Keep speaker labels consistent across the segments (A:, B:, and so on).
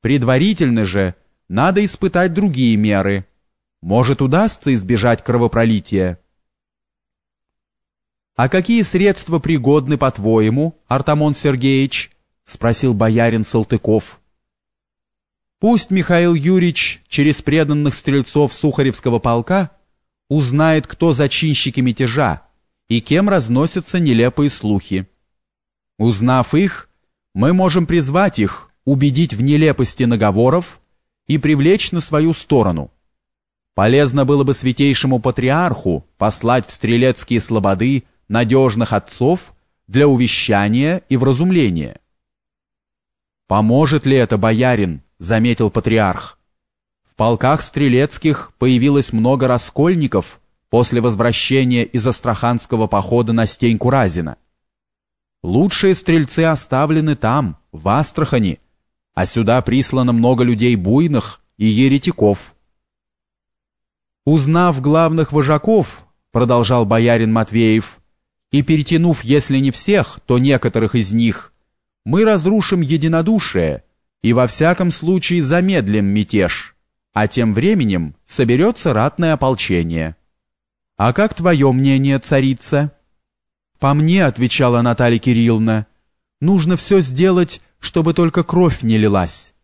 A: Предварительно же надо испытать другие меры. Может, удастся избежать кровопролития. «А какие средства пригодны, по-твоему, Артамон Сергеевич?» — спросил боярин Салтыков. «Пусть Михаил Юрьевич через преданных стрельцов Сухаревского полка узнает, кто зачинщики мятежа и кем разносятся нелепые слухи. Узнав их, мы можем призвать их, убедить в нелепости наговоров и привлечь на свою сторону. Полезно было бы святейшему патриарху послать в стрелецкие слободы надежных отцов для увещания и вразумления. «Поможет ли это, боярин?» — заметил патриарх. «В полках стрелецких появилось много раскольников после возвращения из Астраханского похода на Стеньку Разина. Лучшие стрельцы оставлены там, в Астрахани, а сюда прислано много людей буйных и еретиков». «Узнав главных вожаков, — продолжал боярин Матвеев, — и перетянув, если не всех, то некоторых из них, мы разрушим единодушие и во всяком случае замедлим мятеж, а тем временем соберется ратное ополчение. А как твое мнение, царица? По мне, отвечала Наталья Кирилловна, нужно все сделать, чтобы только кровь не лилась.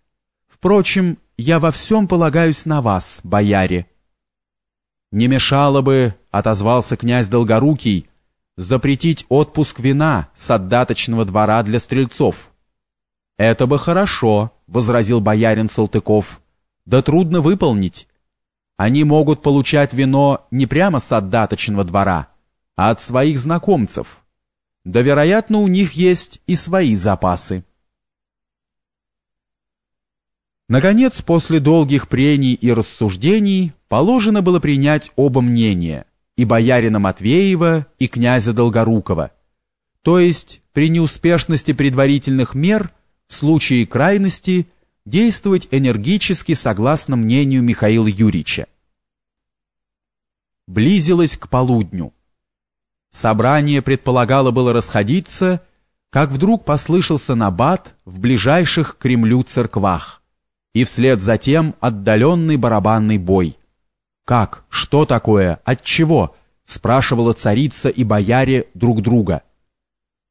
A: Впрочем, я во всем полагаюсь на вас, бояре. Не мешало бы, отозвался князь Долгорукий, запретить отпуск вина с отдаточного двора для стрельцов. «Это бы хорошо», — возразил боярин Салтыков. «Да трудно выполнить. Они могут получать вино не прямо с отдаточного двора, а от своих знакомцев. Да, вероятно, у них есть и свои запасы». Наконец, после долгих прений и рассуждений, положено было принять оба мнения — и боярина Матвеева, и князя Долгорукова. То есть при неуспешности предварительных мер в случае крайности действовать энергически согласно мнению Михаила Юрьевича. Близилось к полудню. Собрание предполагало было расходиться, как вдруг послышался набат в ближайших к Кремлю церквах, и вслед за тем отдаленный барабанный бой. «Как? Что такое? От чего?» — спрашивала царица и бояре друг друга.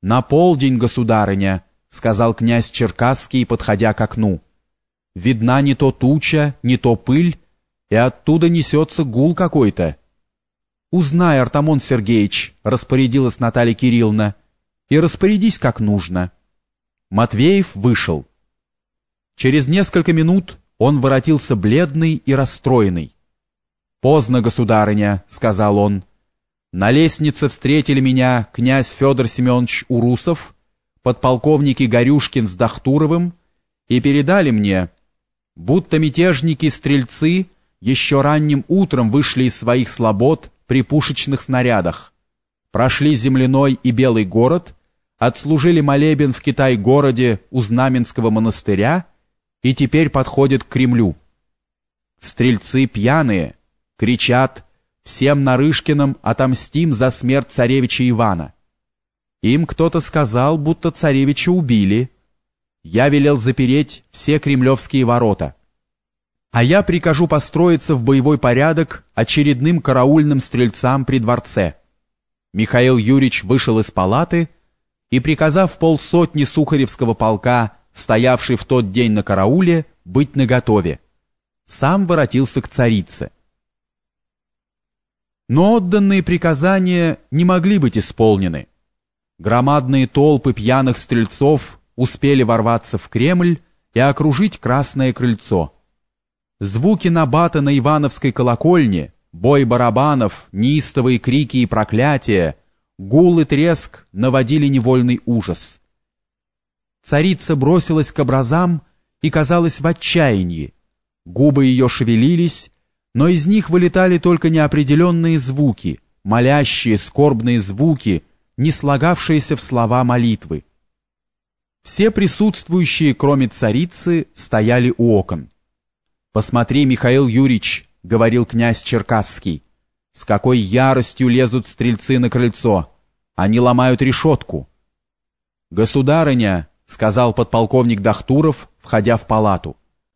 A: «На полдень, государыня», — сказал князь Черкасский, подходя к окну. «Видна не то туча, не то пыль, и оттуда несется гул какой-то». «Узнай, Артамон Сергеевич», — распорядилась Наталья Кирилловна, — «и распорядись как нужно». Матвеев вышел. Через несколько минут он воротился бледный и расстроенный. «Поздно, государыня», — сказал он. «На лестнице встретили меня князь Федор Семенович Урусов, подполковники Горюшкин с Дахтуровым и передали мне, будто мятежники-стрельцы еще ранним утром вышли из своих слобод при пушечных снарядах, прошли земляной и белый город, отслужили молебен в Китай-городе у Знаменского монастыря и теперь подходят к Кремлю. Стрельцы пьяные — кричат «Всем Нарышкиным отомстим за смерть царевича Ивана». Им кто-то сказал, будто царевича убили. Я велел запереть все кремлевские ворота. А я прикажу построиться в боевой порядок очередным караульным стрельцам при дворце. Михаил Юрьевич вышел из палаты и, приказав полсотни Сухаревского полка, стоявший в тот день на карауле, быть наготове, сам воротился к царице. Но отданные приказания не могли быть исполнены. Громадные толпы пьяных стрельцов успели ворваться в Кремль и окружить Красное Крыльцо. Звуки набата на Ивановской колокольне, бой барабанов, неистовые крики и проклятия, гул и треск наводили невольный ужас. Царица бросилась к образам и казалась в отчаянии. Губы ее шевелились, но из них вылетали только неопределенные звуки, молящие, скорбные звуки, не слагавшиеся в слова молитвы. Все присутствующие, кроме царицы, стояли у окон. «Посмотри, Михаил Юрьевич», — говорил князь Черкасский, «с какой яростью лезут стрельцы на крыльцо! Они ломают решетку!» «Государыня», — сказал подполковник Дахтуров, входя в палату, —